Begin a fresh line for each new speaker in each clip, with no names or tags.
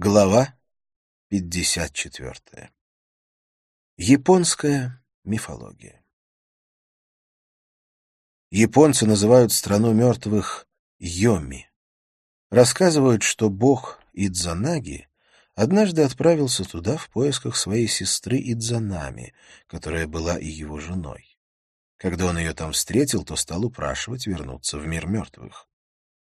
Глава 54. Японская мифология. Японцы называют страну мертвых Йоми. Рассказывают, что бог Идзанаги однажды отправился туда в поисках своей сестры Идзанами, которая была и его женой. Когда он ее там встретил, то стал упрашивать вернуться в мир мертвых.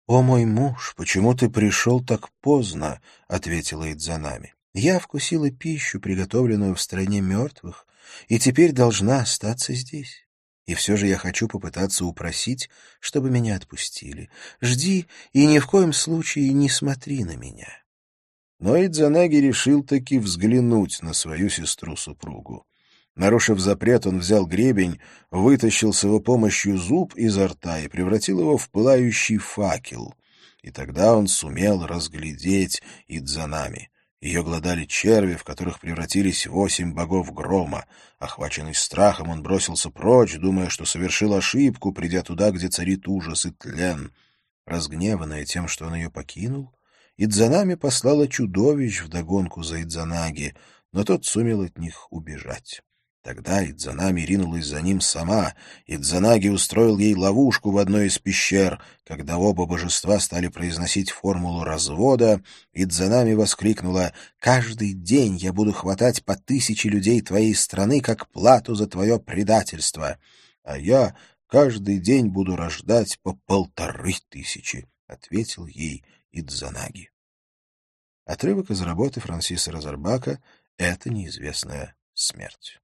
«О, мой муж, почему ты пришел так поздно?» — ответила Идзанами. «Я вкусила пищу, приготовленную в стране мертвых, и теперь должна остаться здесь. И все же я хочу попытаться упросить, чтобы меня отпустили. Жди и ни в коем случае не смотри на меня». Но Идзанаги решил таки взглянуть на свою сестру-супругу. Нарушив запрет, он взял гребень, вытащил с его помощью зуб изо рта и превратил его в пылающий факел. И тогда он сумел разглядеть Идзанами. Ее глодали черви, в которых превратились восемь богов грома. Охваченный страхом, он бросился прочь, думая, что совершил ошибку, придя туда, где царит ужас и тлен. Разгневанная тем, что он ее покинул, Идзанами послала чудовищ вдогонку за Идзанаги, но тот сумел от них убежать. Тогда Идзанами ринулась за ним сама. Идзанаги устроил ей ловушку в одной из пещер. Когда оба божества стали произносить формулу развода, Идзанами воскликнула «Каждый день я буду хватать по тысяче людей твоей страны как плату за твое предательство, а я каждый день буду рождать по полторы тысячи», — ответил ей Идзанаги. Отрывок из работы Франсиса Розарбака «Это неизвестная смерть».